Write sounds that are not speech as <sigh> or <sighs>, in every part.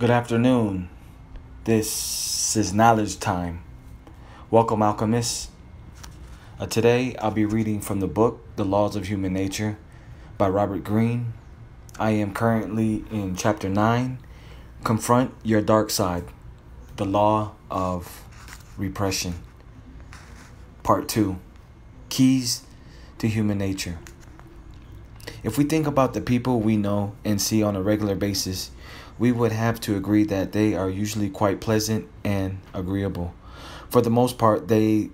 Good afternoon. This is knowledge time. Welcome, alchemists. Uh, today I'll be reading from the book The Laws of Human Nature by Robert Greene. I am currently in chapter 9 Confront Your Dark Side The Law of Repression. Part 2 Keys to Human Nature. If we think about the people we know and see on a regular basis, we would have to agree that they are usually quite pleasant and agreeable. For the most part, they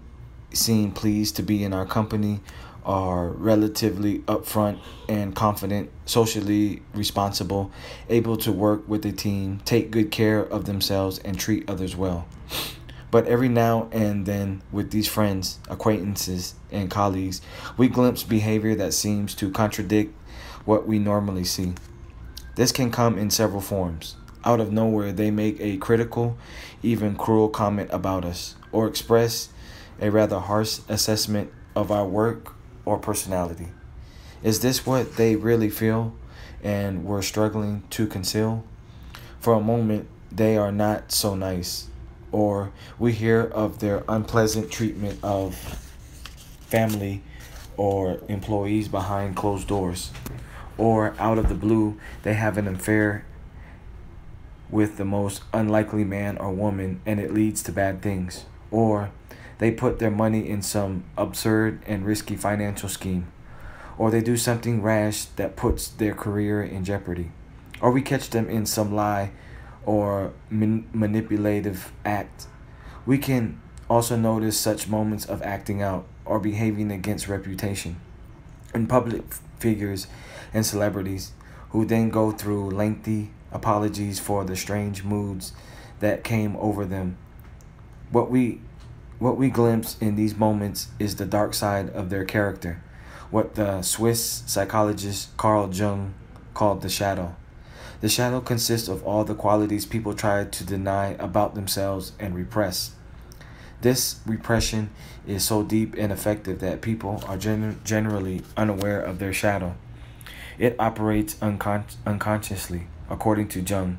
seem pleased to be in our company, are relatively upfront and confident, socially responsible, able to work with the team, take good care of themselves, and treat others well. But every now and then, with these friends, acquaintances, and colleagues, we glimpse behavior that seems to contradict what we normally see. This can come in several forms. Out of nowhere, they make a critical, even cruel comment about us, or express a rather harsh assessment of our work or personality. Is this what they really feel and we're struggling to conceal? For a moment, they are not so nice or we hear of their unpleasant treatment of family or employees behind closed doors, or out of the blue, they have an affair with the most unlikely man or woman and it leads to bad things, or they put their money in some absurd and risky financial scheme, or they do something rash that puts their career in jeopardy, or we catch them in some lie or man- manipulative act. We can also notice such moments of acting out or behaving against reputation. In public figures and celebrities who then go through lengthy apologies for the strange moods that came over them. What we what we glimpse in these moments is the dark side of their character, what the Swiss psychologist Carl Jung called the shadow. The shadow consists of all the qualities people try to deny about themselves and repress. This repression is so deep and effective that people are gen- generally unaware of their shadow. It operates uncon- unconsciously, according to Jung.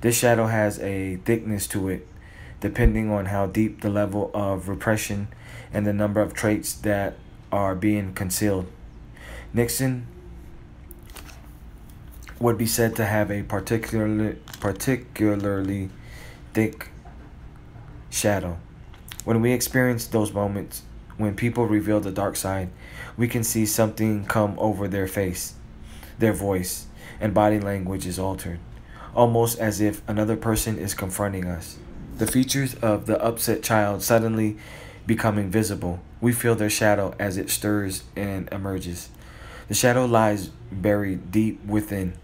This shadow has a thickness to it, depending on how deep the level of repression and the number of traits that are being concealed. Nixon would be said to have a particularly particularly thick shadow. When we experience those moments when people reveal the dark side, we can see something come over their face, their voice, and body language is altered, almost as if another person is confronting us. The features of the upset child suddenly becoming visible. We feel their shadow as it stirs and emerges. The shadow lies buried deep within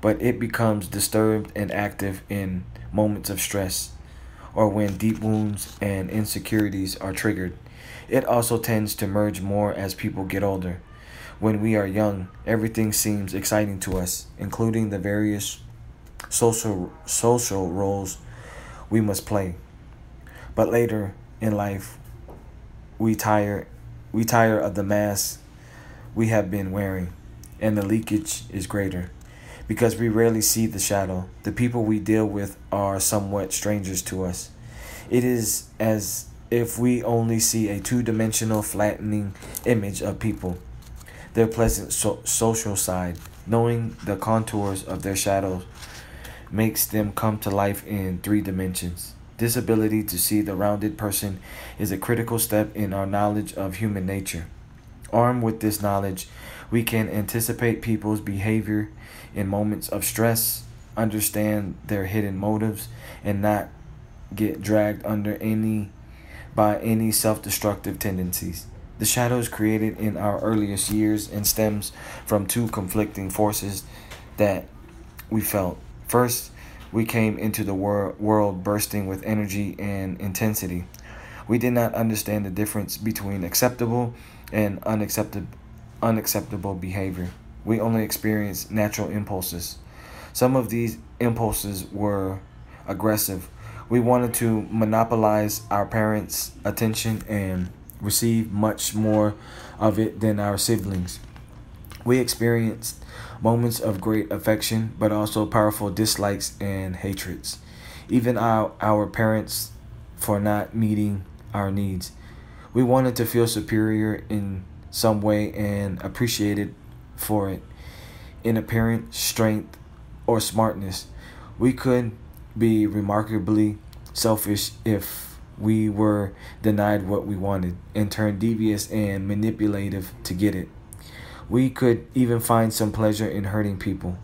but it becomes disturbed and active in moments of stress or when deep wounds and insecurities are triggered. It also tends to merge more as people get older. When we are young, everything seems exciting to us, including the various social social roles we must play. But later in life, we tire we tire of the mask we have been wearing, and the leakage is greater because we rarely see the shadow. The people we deal with are somewhat strangers to us. It is as if we only see a two dimensional flattening image of people, their pleasant so- social side. Knowing the contours of their shadows makes them come to life in three dimensions. This ability to see the rounded person is a critical step in our knowledge of human nature. Armed with this knowledge, we can anticipate people's behavior in moments of stress, understand their hidden motives, and not get dragged under any by any self-destructive tendencies. The shadow is created in our earliest years and stems from two conflicting forces that we felt. First, we came into the wor- world bursting with energy and intensity. We did not understand the difference between acceptable and unacceptable unacceptable behavior. We only experienced natural impulses. Some of these impulses were aggressive. We wanted to monopolize our parents' attention and receive much more of it than our siblings. We experienced moments of great affection, but also powerful dislikes and hatreds. Even our, our parents for not meeting our needs. We wanted to feel superior in some way and appreciated for it in appearance, strength, or smartness. We could be remarkably selfish if we were denied what we wanted and turned devious and manipulative to get it. We could even find some pleasure in hurting people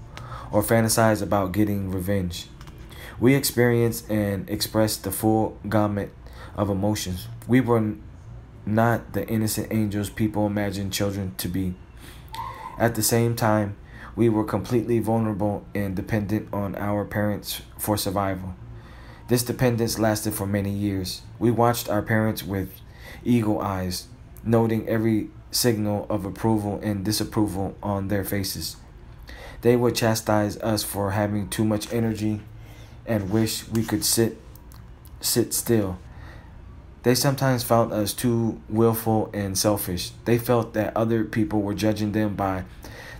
or fantasize about getting revenge. We experienced and expressed the full gamut of emotions. We were not the innocent angels people imagine children to be. At the same time, we were completely vulnerable and dependent on our parents for survival. This dependence lasted for many years. We watched our parents with eagle eyes, noting every signal of approval and disapproval on their faces. They would chastise us for having too much energy and wish we could sit sit still. They sometimes found us too willful and selfish. They felt that other people were judging them by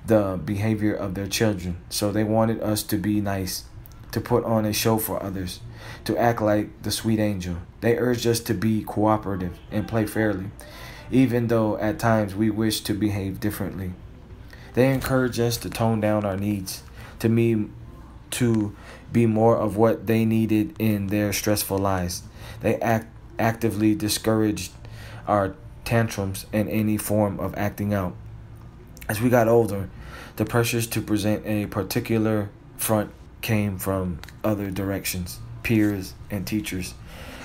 the behavior of their children, so they wanted us to be nice, to put on a show for others, to act like the sweet angel. They urged us to be cooperative and play fairly even though at times we wish to behave differently. They encourage us to tone down our needs, to me to be more of what they needed in their stressful lives. They act actively discouraged our tantrums and any form of acting out. As we got older, the pressures to present a particular front came from other directions, peers and teachers.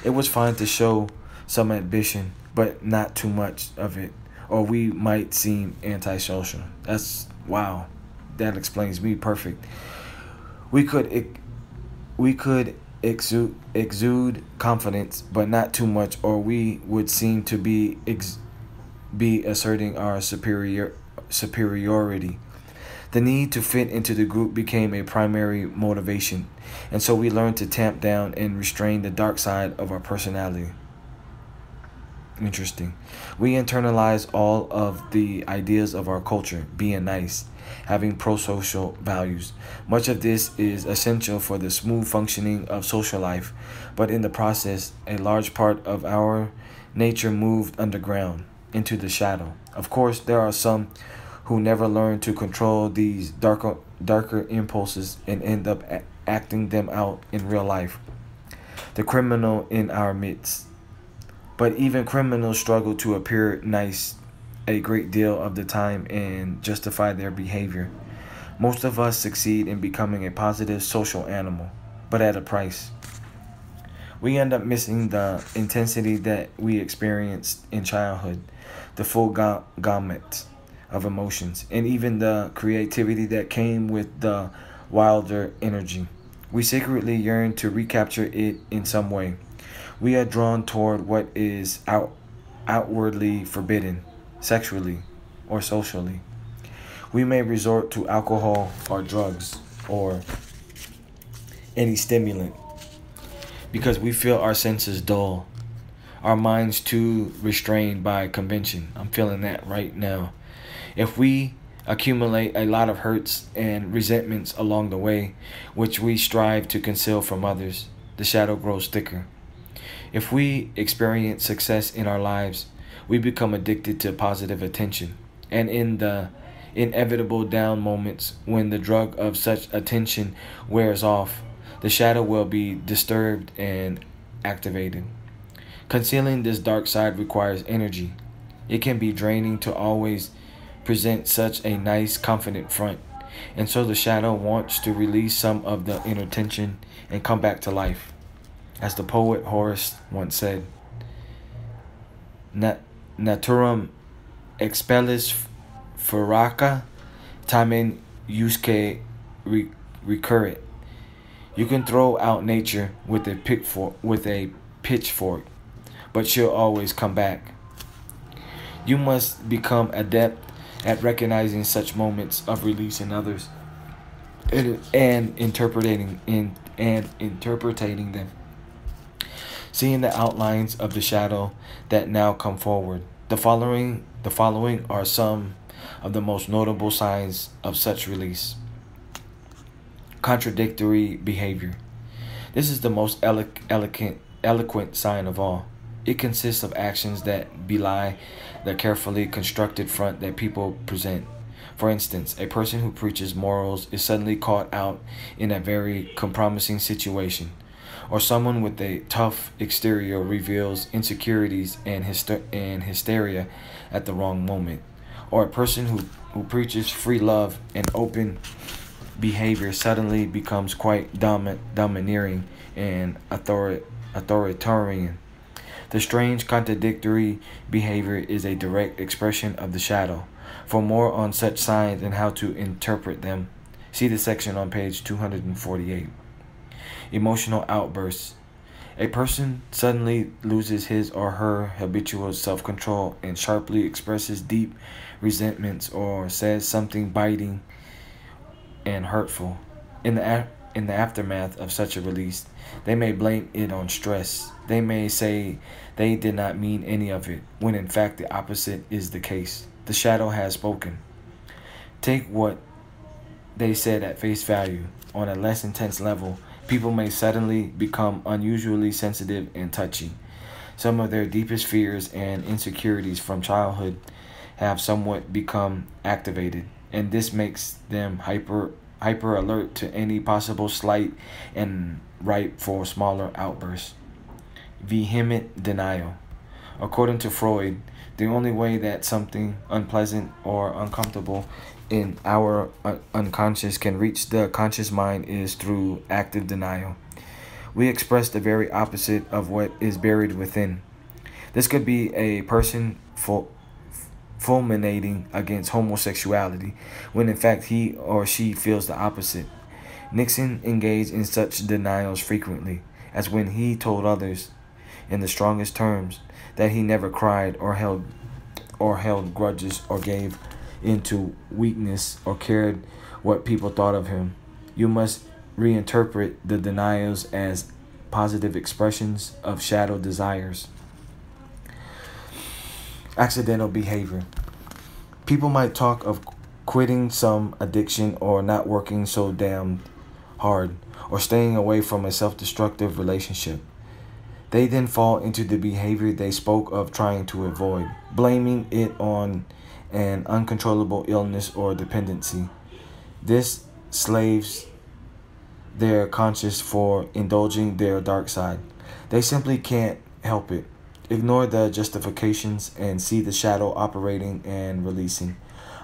It was fine to show some ambition, but not too much of it, or we might seem antisocial. That's wow. That explains me perfect. We could we could exude, exude confidence, but not too much, or we would seem to be ex, be asserting our superior superiority. The need to fit into the group became a primary motivation, and so we learned to tamp down and restrain the dark side of our personality. Interesting. We internalize all of the ideas of our culture, being nice, having pro social values. Much of this is essential for the smooth functioning of social life, but in the process, a large part of our nature moved underground, into the shadow. Of course, there are some who never learn to control these darker, darker impulses and end up acting them out in real life. The criminal in our midst but even criminals struggle to appear nice a great deal of the time and justify their behavior. Most of us succeed in becoming a positive social animal, but at a price. We end up missing the intensity that we experienced in childhood, the full gamut of emotions, and even the creativity that came with the wilder energy. We secretly yearn to recapture it in some way we are drawn toward what is out, outwardly forbidden, sexually or socially. We may resort to alcohol or drugs or any stimulant because we feel our senses dull, our minds too restrained by convention. I'm feeling that right now. If we accumulate a lot of hurts and resentments along the way, which we strive to conceal from others, the shadow grows thicker. If we experience success in our lives, we become addicted to positive attention. And in the inevitable down moments when the drug of such attention wears off, the shadow will be disturbed and activated. Concealing this dark side requires energy. It can be draining to always present such a nice, confident front. And so the shadow wants to release some of the inner tension and come back to life. As the poet Horace once said, Nat- Naturam expellis feraca tamen usque recurrit. You can throw out nature with a pitchfork, with a pitchfork, but she'll always come back. You must become adept at recognizing such moments of release in others and, and interpreting in and interpreting them seeing the outlines of the shadow that now come forward. The following the following are some of the most notable signs of such release. Contradictory behavior. This is the most eloquent, eloquent sign of all. It consists of actions that belie the carefully constructed front that people present. For instance, a person who preaches morals is suddenly caught out in a very compromising situation, or someone with a tough exterior reveals insecurities and, hyster- and hysteria at the wrong moment, or a person who, who preaches free love and open behavior suddenly becomes quite domi- domineering and author- authoritarian. The strange contradictory behavior is a direct expression of the shadow. For more on such signs and how to interpret them, see the section on page 248. Emotional outbursts. A person suddenly loses his or her habitual self control and sharply expresses deep resentments or says something biting and hurtful. In the, in the aftermath of such a release, they may blame it on stress. They may say they did not mean any of it, when in fact the opposite is the case. The shadow has spoken. Take what they said at face value. On a less intense level, people may suddenly become unusually sensitive and touchy. Some of their deepest fears and insecurities from childhood have somewhat become activated, and this makes them hyper hyper alert to any possible slight and ripe for smaller outbursts. Vehement denial. According to Freud, the only way that something unpleasant or uncomfortable in our uh, unconscious can reach the conscious mind is through active denial. We express the very opposite of what is buried within. This could be a person ful- fulminating against homosexuality, when in fact he or she feels the opposite. Nixon engaged in such denials frequently, as when he told others, in the strongest terms, that he never cried or held or held grudges or gave into weakness or cared what people thought of him. You must reinterpret the denials as positive expressions of shadow desires. Accidental behavior. People might talk of quitting some addiction or not working so damn hard or staying away from a self destructive relationship. They then fall into the behavior they spoke of trying to avoid, blaming it on an uncontrollable illness or dependency. This slaves their conscience for indulging their dark side. They simply can't help it. Ignore the justifications and see the shadow operating and releasing.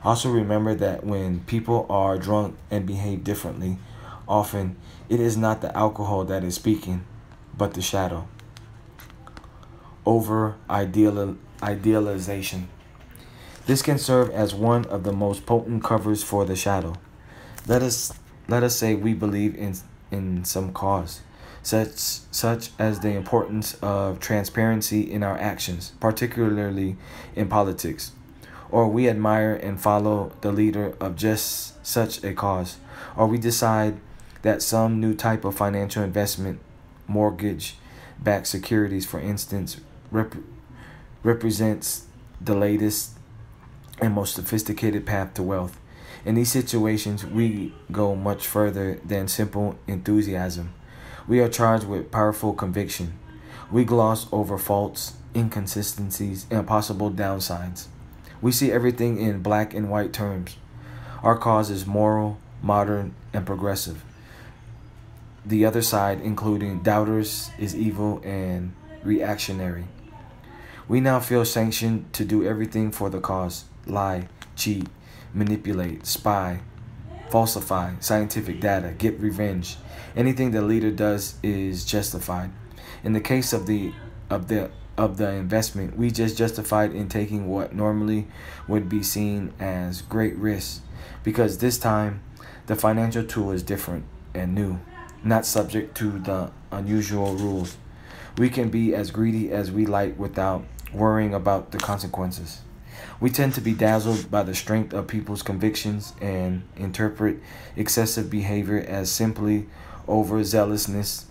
Also, remember that when people are drunk and behave differently, often it is not the alcohol that is speaking, but the shadow over ideal, idealization. This can serve as one of the most potent covers for the shadow. Let us let us say we believe in in some cause, such such as the importance of transparency in our actions, particularly in politics, or we admire and follow the leader of just such a cause, or we decide that some new type of financial investment, mortgage backed securities, for instance, rep- represents the latest and most sophisticated path to wealth. In these situations, we go much further than simple enthusiasm. We are charged with powerful conviction. We gloss over faults, inconsistencies, and possible downsides. We see everything in black and white terms. Our cause is moral, modern, and progressive. The other side, including doubters, is evil and reactionary. We now feel sanctioned to do everything for the cause lie, cheat, manipulate, spy, falsify scientific data, get revenge. Anything the leader does is justified. In the case of the of the of the investment, we just justified in taking what normally would be seen as great risk because this time the financial tool is different and new, not subject to the unusual rules. We can be as greedy as we like without worrying about the consequences. We tend to be dazzled by the strength of people's convictions and interpret excessive behavior as simply overzealousness,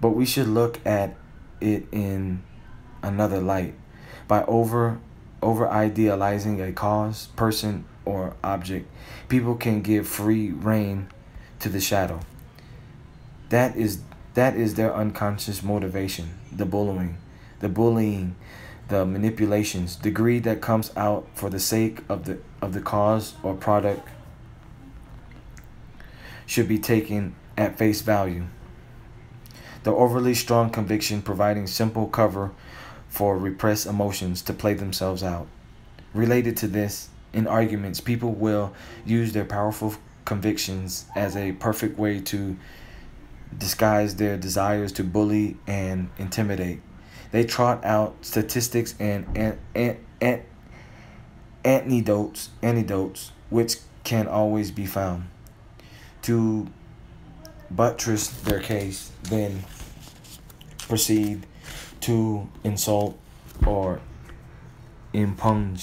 but we should look at it in another light. By over over idealizing a cause, person, or object, people can give free rein to the shadow. That is that is their unconscious motivation, the bullying, the bullying, the manipulations, the greed that comes out for the sake of the of the cause or product should be taken at face value. The overly strong conviction providing simple cover for repressed emotions to play themselves out. Related to this, in arguments, people will use their powerful convictions as a perfect way to disguise their desires to bully and intimidate. They trot out statistics and an, an, an, antidotes, antidotes which can always be found. To buttress their case, then proceed to insult or impugn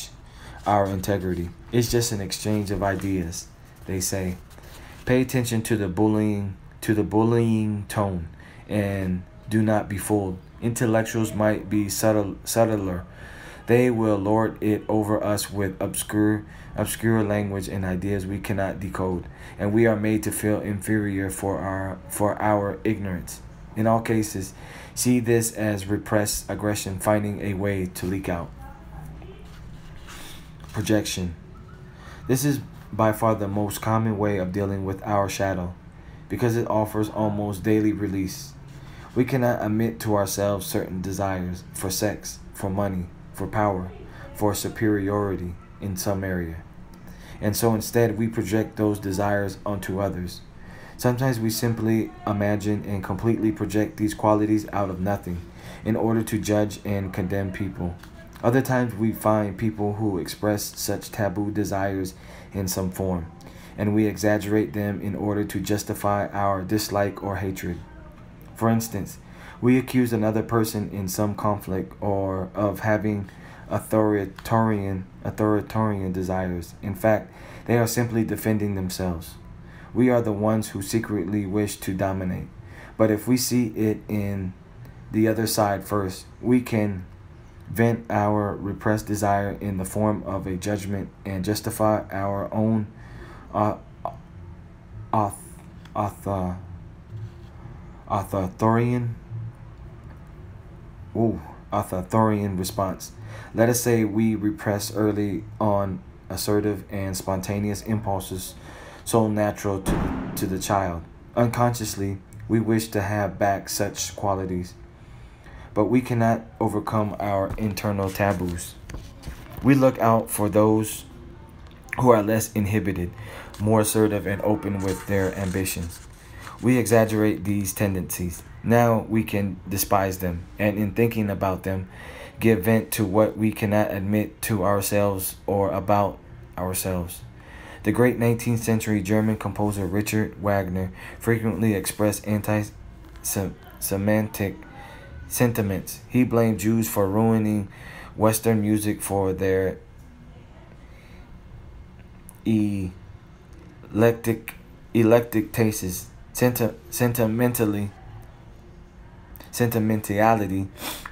our integrity. It's just an exchange of ideas, they say. Pay attention to the bullying to the bullying tone and do not be fooled. Intellectuals might be subtle, subtler. They will lord it over us with obscure obscure language and ideas we cannot decode, and we are made to feel inferior for our for our ignorance. In all cases, see this as repressed aggression finding a way to leak out. Projection. This is by far the most common way of dealing with our shadow because it offers almost daily release. We cannot admit to ourselves certain desires for sex, for money, for power, for superiority in some area. And so instead, we project those desires onto others. Sometimes we simply imagine and completely project these qualities out of nothing in order to judge and condemn people. Other times we find people who express such taboo desires in some form and we exaggerate them in order to justify our dislike or hatred. For instance, we accuse another person in some conflict or of having authoritarian authoritarian desires. In fact, they are simply defending themselves. We are the ones who secretly wish to dominate. But if we see it in the other side first, we can vent our repressed desire in the form of a judgment and justify our own uh, author, authoritarian, ooh, authoritarian response. Let us say we repress early on assertive and spontaneous impulses so natural to the, to the child. Unconsciously, we wish to have back such qualities, but we cannot overcome our internal taboos. We look out for those who are less inhibited, more assertive, and open with their ambitions. We exaggerate these tendencies. Now we can despise them, and in thinking about them, give vent to what we cannot admit to ourselves or about ourselves. The great 19th century German composer Richard Wagner frequently expressed anti Semitic sentiments. He blamed Jews for ruining Western music for their electric tastes, senti- sentimentally sentimentality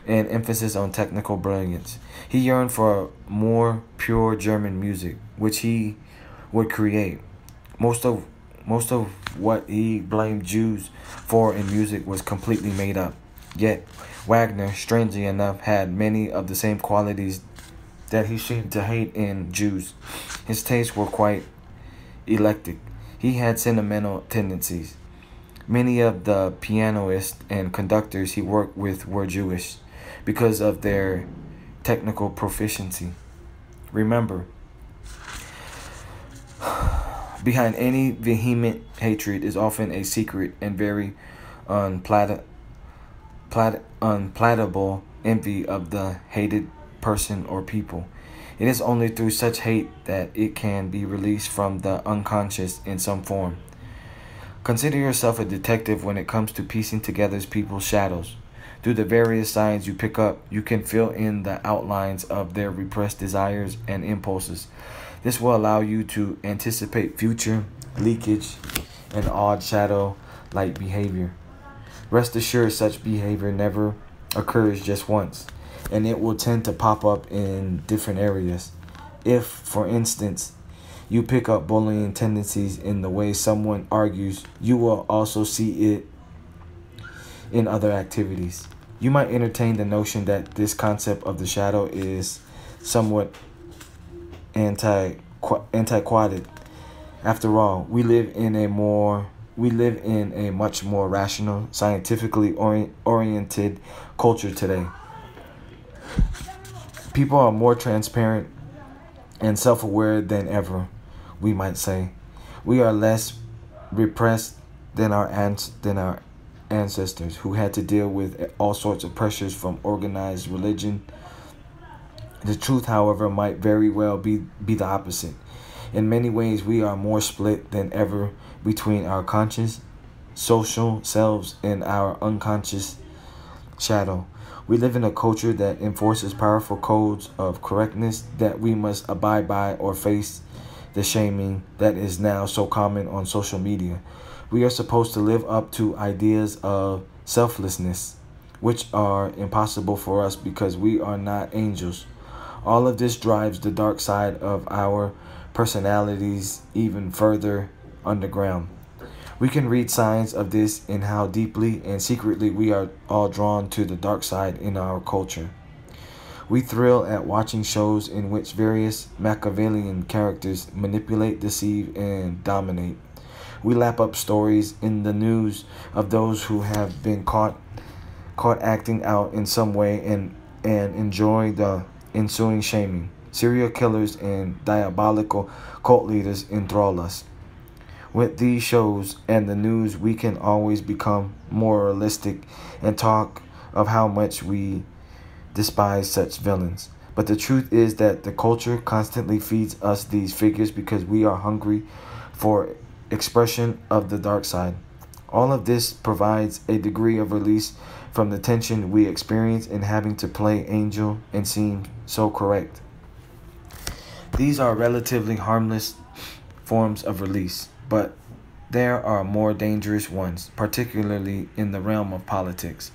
and emphasis on technical brilliance. He yearned for more pure German music, which he would create. Most of most of what he blamed Jews for in music was completely made up. Yet Wagner, strangely enough, had many of the same qualities that he seemed to hate in Jews. His tastes were quite eclectic. He had sentimental tendencies. Many of the pianists and conductors he worked with were Jewish because of their technical proficiency. Remember, <sighs> behind any vehement hatred is often a secret and very unplat- plat- unplatable envy of the hated person, or people. It is only through such hate that it can be released from the unconscious in some form. Consider yourself a detective when it comes to piecing together people's shadows. Through the various signs you pick up, you can fill in the outlines of their repressed desires and impulses. This will allow you to anticipate future leakage and odd shadow like behavior. Rest assured, such behavior never occurs just once and it will tend to pop up in different areas. If, for instance, you pick up bullying tendencies in the way someone argues, you will also see it in other activities. You might entertain the notion that this concept of the shadow is somewhat anti antiquated. After all, we live in a more we live in a much more rational, scientifically oriented culture today. People are more transparent and self aware than ever, we might say. We are less repressed than our than our ancestors who had to deal with all sorts of pressures from organized religion. The truth, however, might very well be, be the opposite. In many ways, we are more split than ever between our conscious, social selves and our unconscious shadow. We live in a culture that enforces powerful codes of correctness that we must abide by or face the shaming that is now so common on social media. We are supposed to live up to ideas of selflessness, which are impossible for us because we are not angels. All of this drives the dark side of our personalities even further underground. We can read signs of this in how deeply and secretly we are all drawn to the dark side in our culture. We thrill at watching shows in which various Machiavellian characters manipulate, deceive, and dominate. We lap up stories in the news of those who have been caught caught acting out in some way and and enjoy the ensuing shaming. Serial killers and diabolical cult leaders enthrall us. With these shows and the news, we can always become more realistic and talk of how much we despise such villains. But the truth is that the culture constantly feeds us these figures because we are hungry for expression of the dark side. All of this provides a degree of release from the tension we experience in having to play angel and seem so correct. These are relatively harmless forms of release. But there are more dangerous ones, particularly in the realm of politics.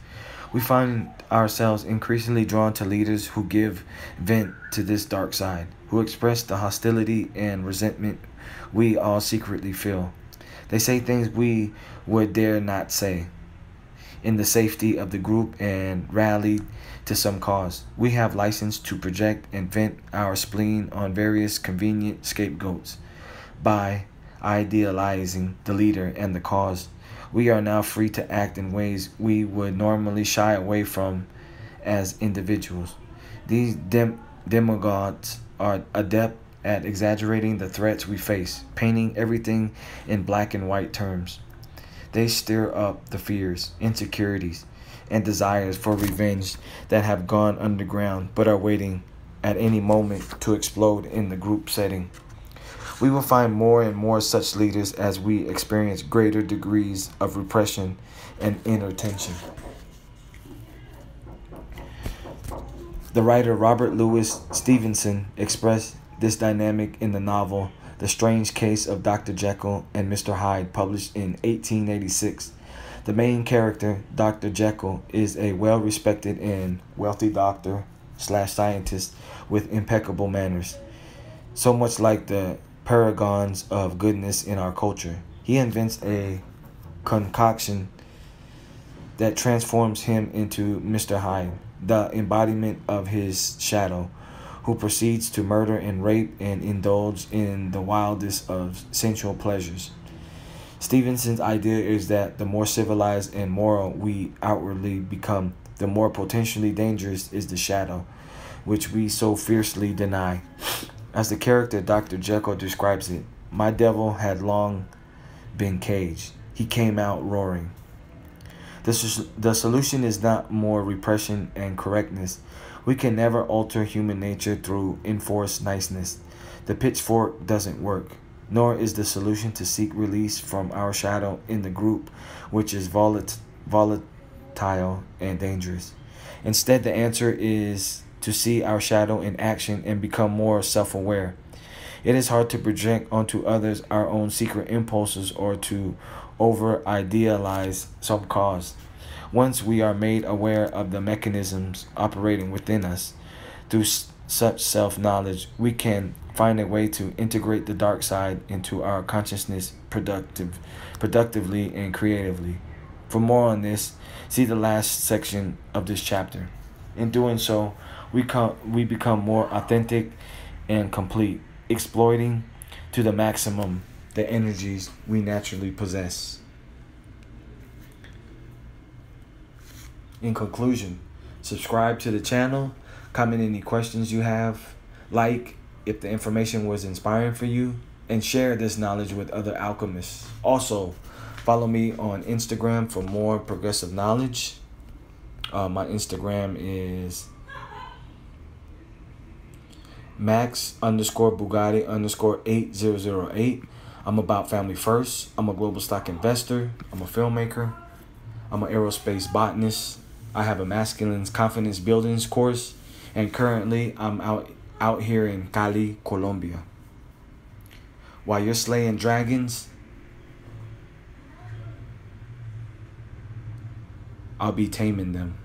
We find ourselves increasingly drawn to leaders who give vent to this dark side, who express the hostility and resentment we all secretly feel. They say things we would dare not say in the safety of the group and rally to some cause. We have license to project and vent our spleen on various convenient scapegoats by idealizing the leader and the cause. We are now free to act in ways we would normally shy away from as individuals. These dem- demagogues are adept at exaggerating the threats we face, painting everything in black and white terms. They stir up the fears, insecurities, and desires for revenge that have gone underground but are waiting at any moment to explode in the group setting. We will find more and more such leaders as we experience greater degrees of repression and inner tension. The writer Robert Louis Stevenson expressed this dynamic in the novel The Strange Case of Dr. Jekyll and Mr. Hyde, published in 1886. The main character, Dr. Jekyll, is a well respected and wealthy doctor slash scientist with impeccable manners. So much like the paragons of goodness in our culture. He invents a concoction that transforms him into Mr. Hyde, the embodiment of his shadow, who proceeds to murder and rape and indulge in the wildest of sensual pleasures. Stevenson's idea is that the more civilized and moral we outwardly become, the more potentially dangerous is the shadow, which we so fiercely deny. As the character Dr. Jekyll describes it, my devil had long been caged. He came out roaring. The, the solution is not more repression and correctness. We can never alter human nature through enforced niceness. The pitchfork doesn't work, nor is the solution to seek release from our shadow in the group, which is volat- volatile and dangerous. Instead, the answer is to see our shadow in action and become more self aware. It is hard to project onto others our own secret impulses or to over idealize some cause. Once we are made aware of the mechanisms operating within us, through such self knowledge, we can find a way to integrate the dark side into our consciousness productive, productively and creatively. For more on this, see the last section of this chapter. In doing so, we come we become more authentic and complete, exploiting to the maximum the energies we naturally possess. In conclusion, subscribe to the channel, comment any questions you have, like if the information was inspiring for you, and share this knowledge with other alchemists. Also, follow me on Instagram for more progressive knowledge. Uh, my Instagram is max underscore Bugatti underscore 8008. I'm about family first. I'm a global stock investor. I'm a filmmaker. I'm an aerospace botanist. I have a masculine confidence buildings course. And currently, I'm out, out here in Cali, Colombia. While you're slaying dragons, I'll be taming them.